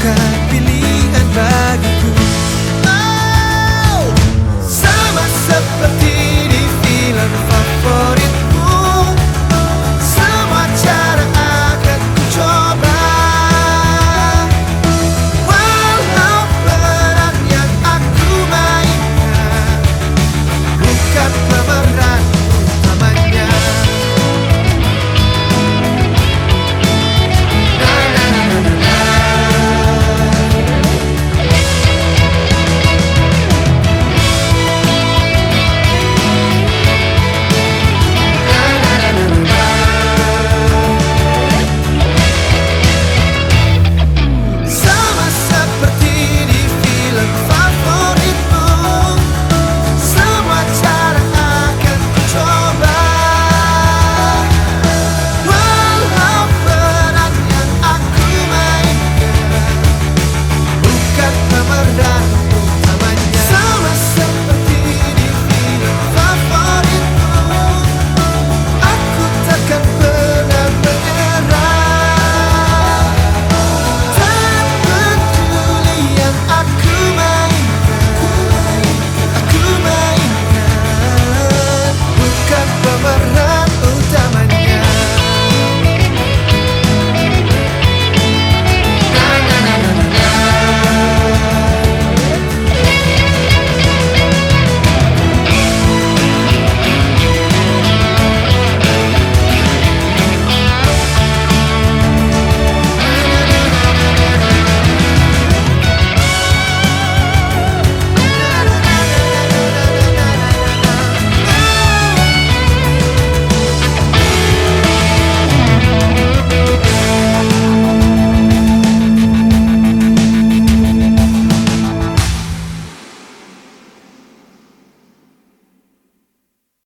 can't believe